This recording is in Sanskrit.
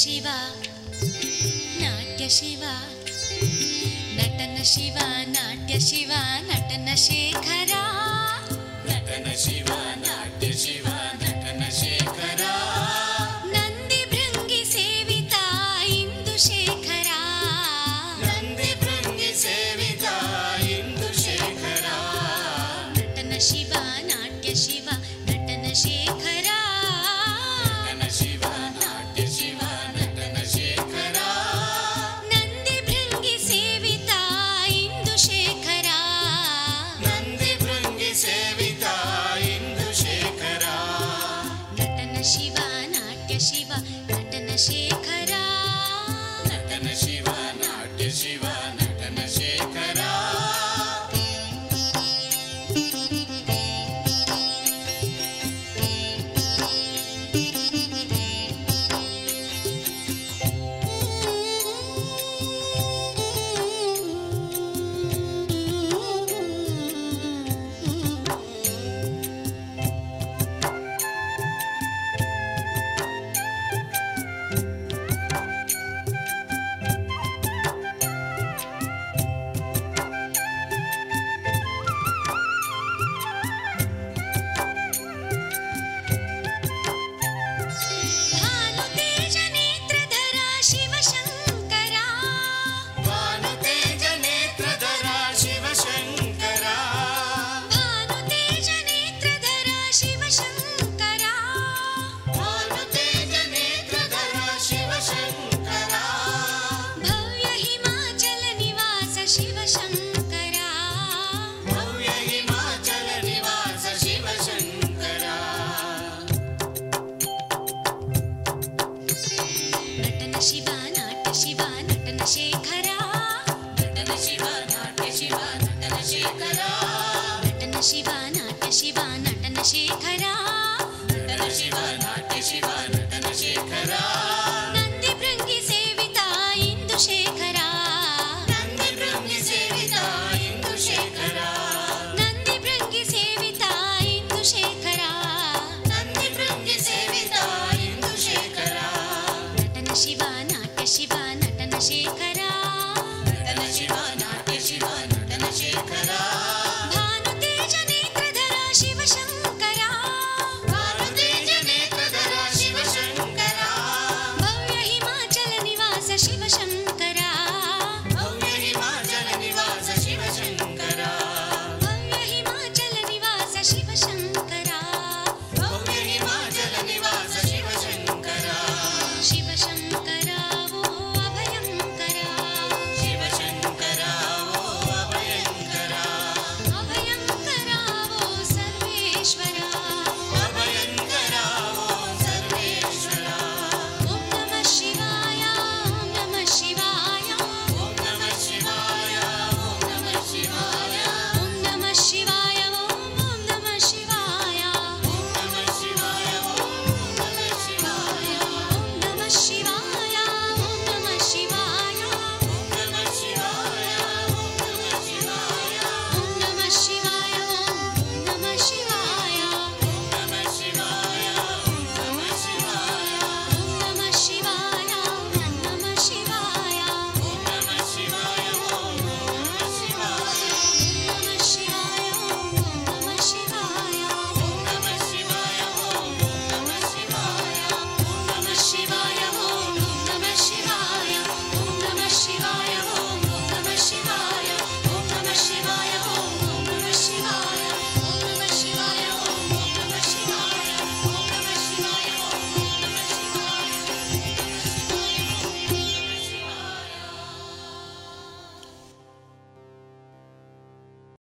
शिवा नाट्यशिवा नटनशिवा नाट्यशिवा she शिवा नाट्य शिवा नटन शेखरा नटन शिवा नाट्य शिवा Shiva, Shiva.